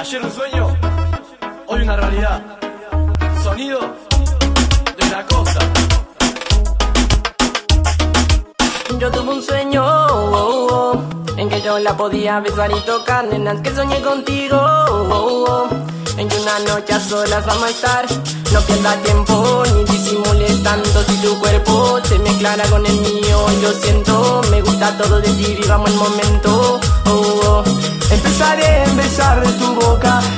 Ayer un sueño, hoy una realidad. Sonido de la costa. Yo tuve un sueño oh, oh, en que yo la podía besar y tocar, nenas que soñé contigo. oh, en que una noche a solas vamos a estar. No pierdas tiempo ni disimules tanto si tu cuerpo se mezclara con el mío. Yo siento, me gusta todo de ti, vivamos el momento. Empezaré en besar de tu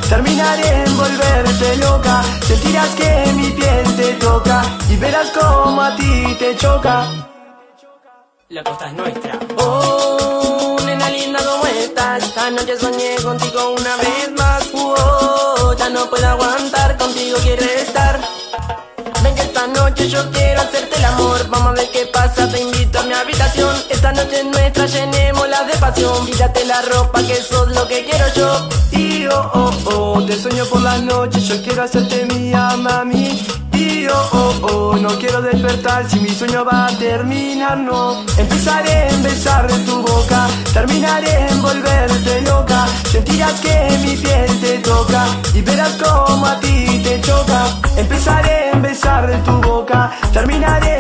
terminaré en volverte loca. Sentirás que mi piel te toca y verás como a ti te choca. La costa es nuestra. Oh, nena linda como estás. Esta noche soñé contigo una vez más. Oh, ya no puedo aguantar, contigo quiero estar. Ven que esta noche yo quiero hacerte el amor. Vamos a ver qué pasa, pasión. La ropa, que sos lo que quiero yo. Y oh, oh, oh, te sueño por las noches, yo quiero hacerte mía, mami. Y oh, oh, oh, no quiero despertar si mi sueño va a terminar, no. Empezaré en besar de tu boca, terminaré en volverte loca. Sentirás que mi piel te toca y verás como a ti te choca. Empezaré en besar de tu boca, terminaré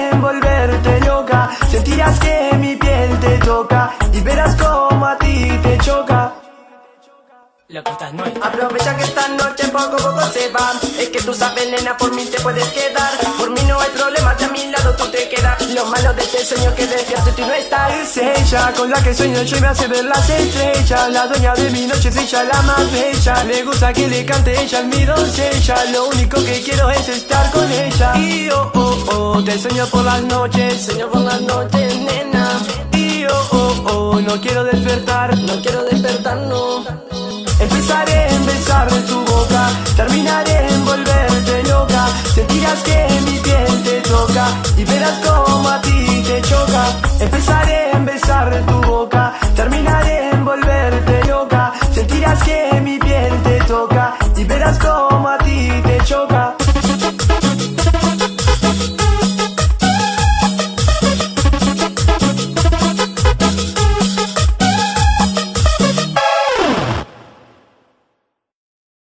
Aprovecha que esta noche poco a poco se va. Es que tú sabes, nena, por mí te puedes quedar. Por mí no hay problema, que a mi lado tú te quedas. Lo malo de este sueño que despierto y tú no estás. Es ella con la que sueño yo y me hace ver las estrellas La dueña de mi noche es ella la más bella Le gusta que le cante ella es mi doncella Lo único que quiero es estar con ella Y oh oh oh te sueño por las noches Sueño por las noches, nena. Y oh oh oh no quiero despertar No quiero despertar, no. Empezaré en besar de tu boca Terminaré en volverte loca. Sentirás que mi piel te toca Y verás como a ti te choca. Empezaré en besar de tu boca